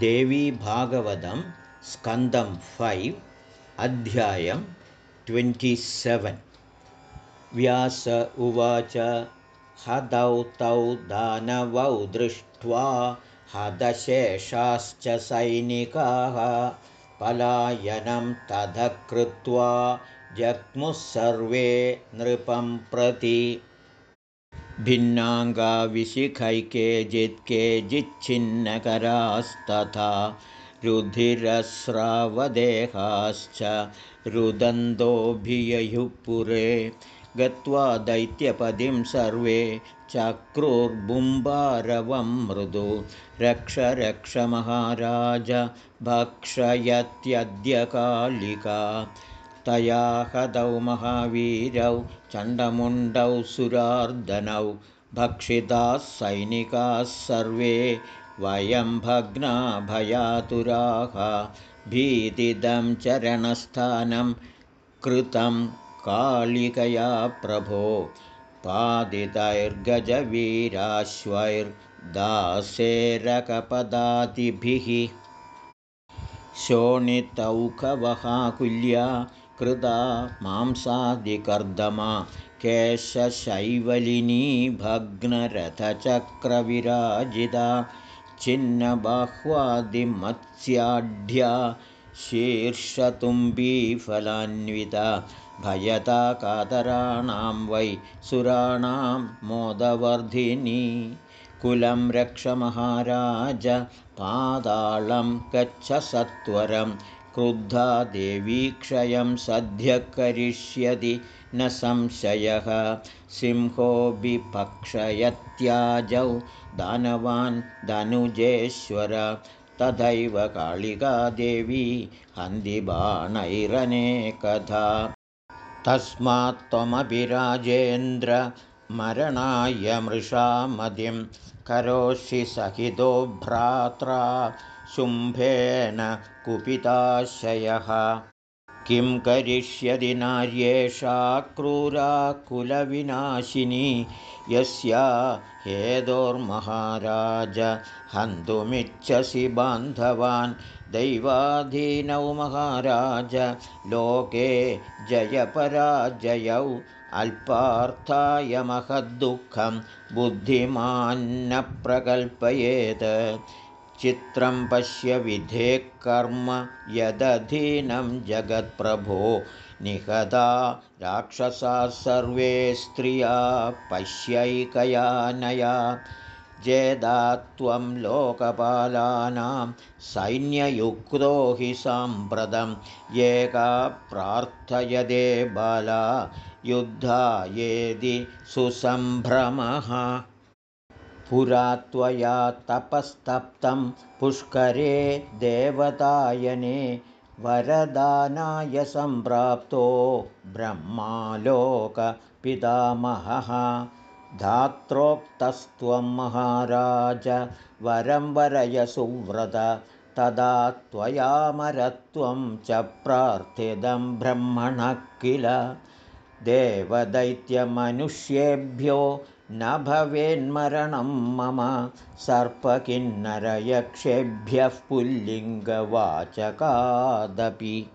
देवीभागवतं स्कन्दं फैव् अध्यायं ट्वेण्टिसेवेन्। व्यास उवाच हदौ तौ दानवौ दृष्ट्वा हदशेषाश्च सैनिकाः पलायनं ततः कृत्वा जग्मुः सर्वे नृपं प्रति भिन्नाङ्गाविशिखैकेजित् केचिच्छिन्नकरास्तथा रुधिरस्रावदेहाश्च रुदन्तोऽभिययुः पुरे गत्वा दैत्यपदिं सर्वे चक्रुर्बुम्बारवं मृदु। रक्ष रक्ष महाराज भक्षयत्यद्यकालिका तया हदौ महावीरौ चण्डमुण्डौ सुरार्दनौ भक्षिताः सैनिकाः सर्वे वयं भग्ना भयातुराः। भीतिदं चरणस्थानं कृतं कालिकया प्रभो। पादितैर्गजवीराश्वैर्दासेरकपदातिभिः शोणितौखवहाकुल्या कृता मांसादिकर्दमा केशशैवलिनी भग्नरथचक्रविराजिता छिन्नबाह्वादिमत्स्याढ्या शीर्षतुम्बीफलान्विता भयता कातराणां वै सुराणां मोदवर्धिनी कुलं रक्षमहाराज पादालं गच्छ सत्वरं। क्रुद्धा देवी क्षयं सद्यः करिष्यति न संशयः। सिंहो विपक्षयत्याजौ दानवान् धनुजेश्वर तथैव कालिकादेवी हन्दिबाणैरनेकथा तस्मात् त्वमपि राजेन्द्रमरणाय मृषामदिं करोषि सहितो भ्रात्रा शुम्भेन कुपिताशयः। किं करिष्यति नार्येषा क्रूरा कुलविनाशिनी? यस्या हेदोर्महाराज हन्तुमिच्छसि बान्धवान्। दैवाधीनौ महाराज लोके जयपराजयौ अल्पार्थाय महद्दुःखं बुद्धिमान्न प्रकल्पयेत् चित्रं पश्य विधे कर्म यदधीनं जगत्प्रभो निहता राक्षसाः सर्वे स्त्रिया पश्यैकया नया जेदा त्वं लोकपालानां सैन्ययुक्तो हि साम्प्रतं एका प्रार्थयदे बाला युद्धायेदि सुसम्भ्रमः। पुरा त्वया तपस्तप्तं पुष्करे देवतायने वरदानाय सम्प्राप्तो ब्रह्मालोकपितामहः धात्रोक्तस्त्वं महाराज वरं वरय सुव्रत तदा त्वयामरत्वं च प्रार्थितं ब्रह्मणः किल। देवदैत्यमनुष्येभ्यो न भवेन्मरणं मम सर्पकिन्नरयक्षेभ्यः पुल्लिङ्गवाचकादपि।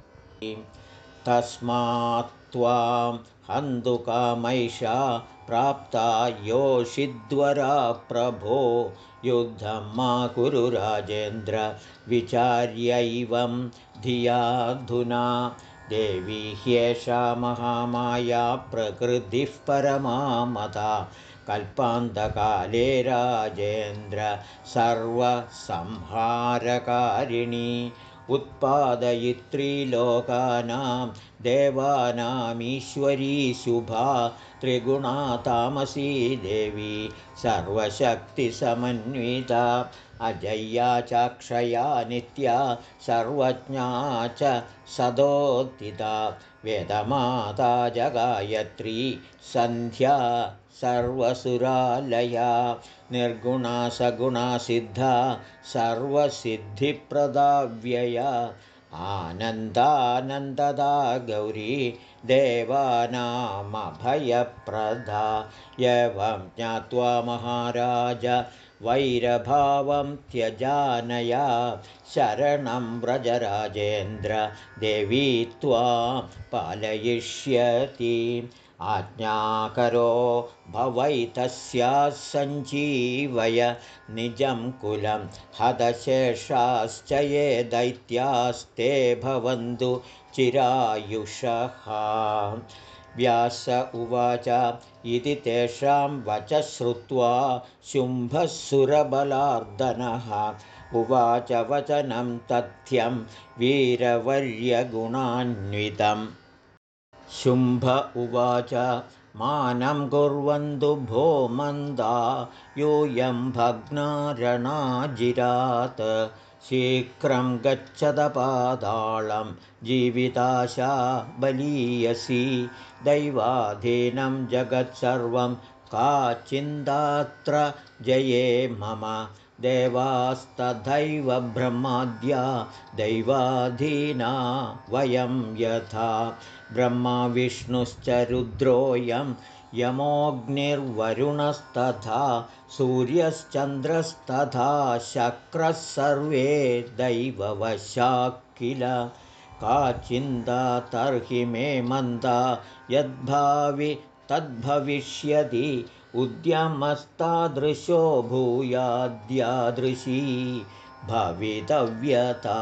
तस्मात् त्वां हन्तुकामैषा प्राप्ता योषिद्वरा प्रभो। युद्धं मा कुरु राजेन्द्र विचार्यैवं धियाधुना। देवी ह्येषा महामाया प्रकृतिः परमामता कल्पान्तकाले राजेन्द्र सर्वसंहारकारिणी उत्पादयित्रीलोकानां देवानामीश्वरी शुभा त्रिगुणा तामसी देवी सर्वशक्तिसमन्विता अजय्या चाक्षया नित्या सर्वज्ञा च सदोत्थिता वेदमाता जगायत्री सन्ध्या सर्वसुरालया निर्गुणा सगुणा सिद्धा सर्वसिद्धिप्रदाव्यया। आनन्दानन्ददा गौरी देवानामभयप्रदा। एवं ज्ञात्वा महाराज वैरभावं त्यजानया। शरणं व्रजराजेन्द्र देवी त्वा पालयिष्यति आज्ञाकरो सञ्जीवय निजं कुलं हतशेषाश्च ये दैत्यास्ते भवन्तु चिरायुषः। व्यास उवाच इति तेषां वच श्रुत्वा शुम्भः सुरबलार्दनः उवाच वचनं तथ्यं वीरवर्यगुणान्वितम् शुम्भ उवाच मानं कुर्वन्तु भो मन्दा यूयं भग्नारणाजिरात्। शीघ्रं गच्छदपादाळं जीविताशा बलीयसी दैवाधीनं जगत्सर्वं का चिन्तात्र जये मम देवास्तथैव ब्रह्माद्या दैवाधीना वयं यथा। ब्रह्मा विष्णुश्च रुद्रोऽयं यमोऽग्निर्वरुणस्तथा सूर्यश्चन्द्रस्तथा शक्रः सर्वे दैववशा किल का चिन्ता तर्हि मे मन्दा यद्भावि तद्भविष्यति उद्यमस्तादृशो भूयाद्यादृशी भवितव्यता।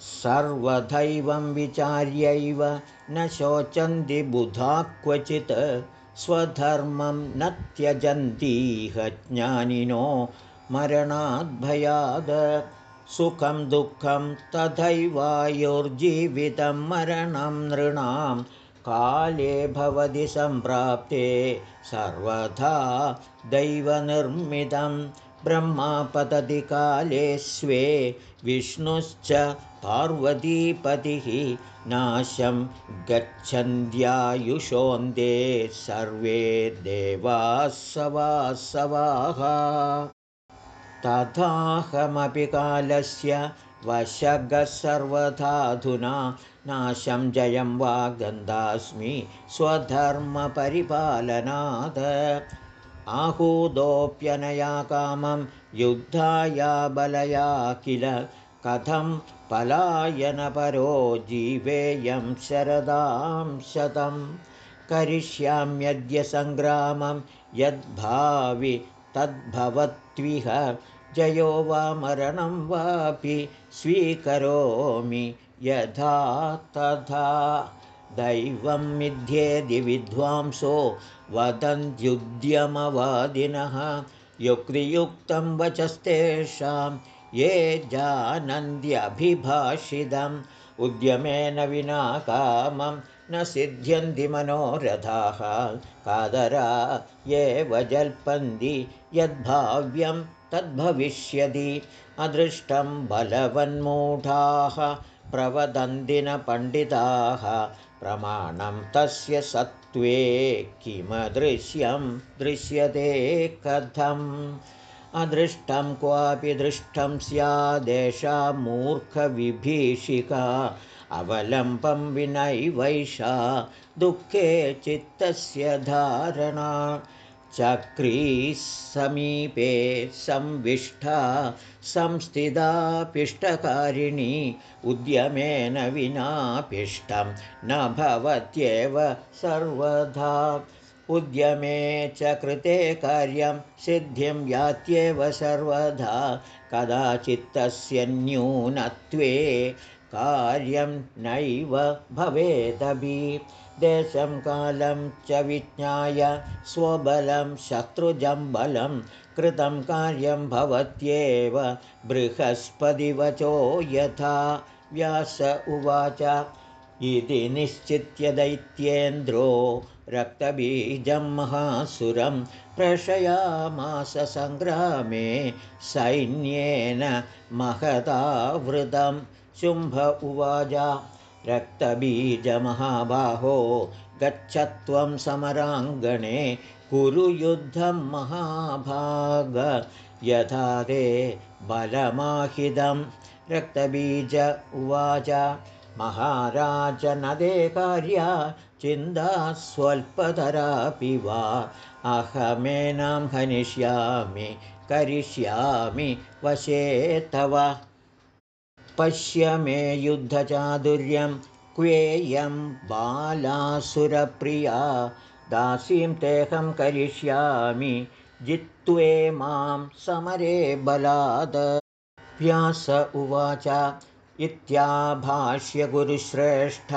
सर्वदैवं विचार्यैव न शोचन्ति बुधा क्वचित् स्वधर्मं न त्यजन्तीह ज्ञानिनो मरणाद्भयाद् सुखं दुःखं तथैवायुर्जीवितं मरणं नृणां काले भवति सम्प्राप्ते सर्वथा दैवनिर्मितं ब्रह्मा पतति काले स्वे विष्णुश्च पार्वतीपतिः नाशं गच्छन्त्यायुषोऽन्दे सर्वे देवासवासवाः। तथाहमपि कालस्य वशगः सर्वथाधुना नाशं जयं वा गन्धास्मि स्वधर्मपरिपालनात्। आहूदोऽप्यनया कामं युद्धाया बलया किल कथं पलायनपरो जीवेयं शरदां शतं करिष्याम्यद्य सङ्ग्रामं यद्भावि तद्भवत्विह जयो वा मरणं वापि स्वीकरोमि यथा तथा। दैवं मिथ्येदि विद्वांसो वदन्त्युद्यमवादिनः। युक्तियुक्तं वचस्तेषां ये जानन्त्यभिभाषितम्। उद्यमेन विना कामं न सिद्ध्यन्ति मनोरथाः। कादरा ये वजल्पन्ति यद्भाव्यं तद्भविष्यति। अदृष्टं बलवन्मूढाः प्रवदन्ति न पण्डिताः। प्रमाणं तस्य सत्त्वे किमदृश्यं दृश्यते कथम्। अदृष्टं क्वापि दृष्टं स्यादेषा मूर्खविभीषिका अवलम्बं विनैवैषा दुःखे चित्तस्य धारणा चक्रीसमीपे संविष्टा संस्थिता पिष्टकारिणी उद्यमेन विना पिष्टं न भवत्येव सर्वधा उद्यमे च कृते कार्यं सिद्धिं यात्येव सर्वदा कदाचित्तस्य न्यूनत्वे कार्यं नैव भवेदपि। देशं कालं च विज्ञाय स्वबलं शत्रुजं बलं कृतं कार्यं भवत्येव। बृहस्पतिवचो यथा व्यास उवाच। इति निश्चित्य दैत्येन्द्रो रक्तबीजं महासुरं प्रशयामास सङ्ग्रामे सैन्येन महदावृतं शुम्भ उवाच। रक्तबीजमहाबाहो गच्छत्वं समराङ्गणे कुरु युद्धं महाभाग। यथा ते बलमाहिदं। रक्तबीज उवाच। महाराजनदे कार्या चिन्ता स्वल्पतरापि वा। अहमेनां हनिष्यामि करिष्यामि वशे तव पश्य मे युद्धचातुर्यं क्वेयं बालासुरप्रिया दासीं तेऽहं करिष्यामि जित्वे मां समरे बलाद। व्यास उवाच इत्याभाष्य गुरुश्रेष्ठ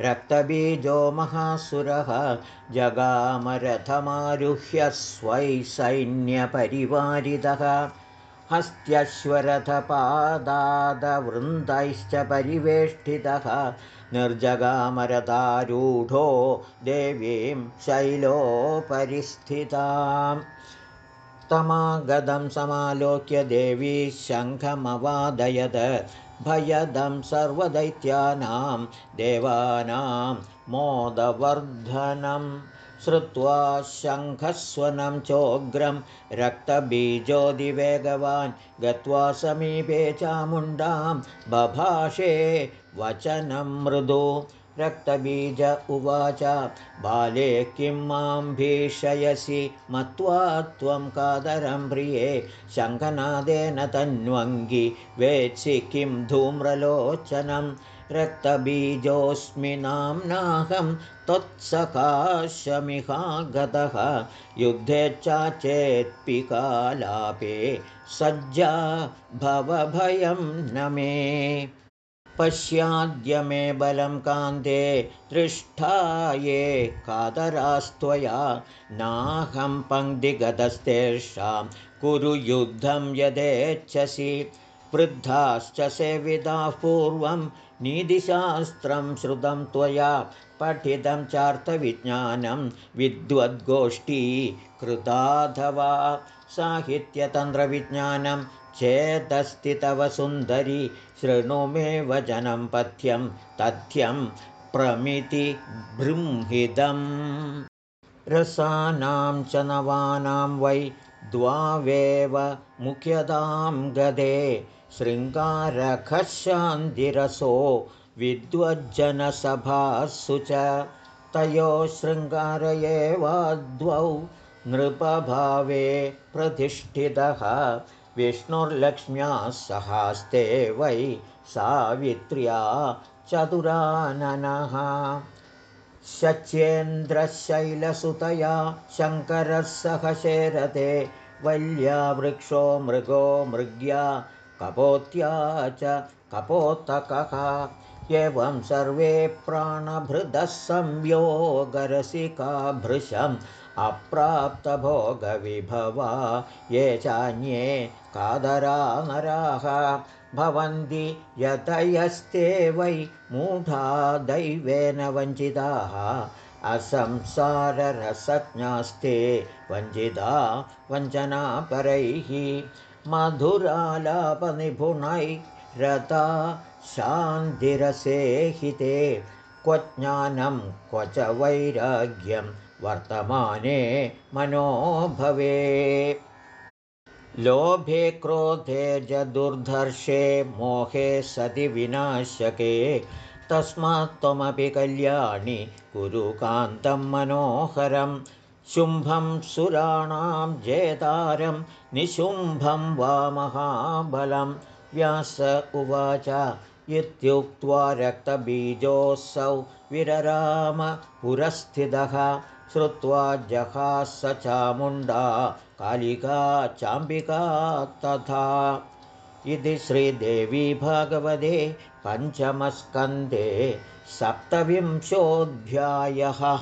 रक्तबीजो महासुरः जगामरथमारुह्य स्वै सैन्यपरिवारितः हस्त्यश्वरथपादादवृन्दैश्च परिवेष्टितः निर्जगामरथारूढो देवीं शैलोपरिस्थिताम्। तमागदं समालोक्य देवी शङ्खमवादयद भयदं सर्वदैत्यानां देवानां मोदवर्धनं श्रुत्वा शङ्खस्वनं चोग्रं रक्तबीजोदिवेगवान् गत्वा समीपे चामुण्डां बभाषे वचनं मृदु। रक्तबीज उवाच बाले किं मां भीषयसि? मत्वा त्वं कादरं प्रिये। शङ्खनादेन तन्वङ्गि वेत्सि किं धूम्रलोचनं रक्तबीजोऽस्मि नाम्नाहं त्वत्सकाशमिहागतः युद्धे चेत्पिकालापे सज्जा भवभयं न मे। पश्याद्य मे बलं कान्ते दृष्टाये कादरास्त्वया नाहं पङ्क्तिगतस्तेषां कुरु युद्धं यदेच्छसि। वृद्धाश्च सेविताः पूर्वं नीतिशास्त्रं श्रुतं त्वया पठितं चार्थविज्ञानं विद्वद्गोष्ठी कृताधवा साहित्यतन्त्रविज्ञानं चेदस्ति तव सुन्दरी शृणु मे वचनं पथ्यं तथ्यं प्रमिति बृंहिदम्। रसानां च नवानां वै द्वावेव मुख्यतां गदे शृङ्गारखशान्तिरसो विद्वज्जनसभासु च तयोः शृङ्गार एवाद्वौ नृपभावे प्रतिष्ठितः विष्णुर्लक्ष्म्या सहास्ते वै सावित्र्या चतुराननः। शचेन्द्रशैलसुतया शङ्करः सह शेरते वल्या वृक्षो मृगो मृग्या कपोत्या च कपोत्तकः। एवं सर्वे प्राणभृदः संयोगरसिका भृशम् अप्राप्तभोगविभवा। ये चान्ये कादरा नराः भवन्ति यतयस्ते वै मूढा दैवेन वञ्चिताः। असंसाररसज्ञास्ते वञ्चिता वञ्चनापरैः मधुरालापनिपुणैरता शान्तिरसे हिते क्व ज्ञानं क्व च वैराग्यं वर्तमाने मनोभवे लोभे क्रोधे च दुर्धर्षे मोहे सति विनाशके तस्मात् त्वमपि कल्याणि कुरु कान्तं मनोहरं शुम्भं सुराणां जेतारं निशुम्भं वा महाबलं। व्यास उवाच इत्युक्त्वा रक्तबीजोऽसौ विरराम पुरस्थितः। श्रुत्वा जहास चामुण्डा कालिका चाम्बिका तथा। इति श्रीदेवी भागवते पञ्चमस्कन्धे सप्तविंशोऽध्यायः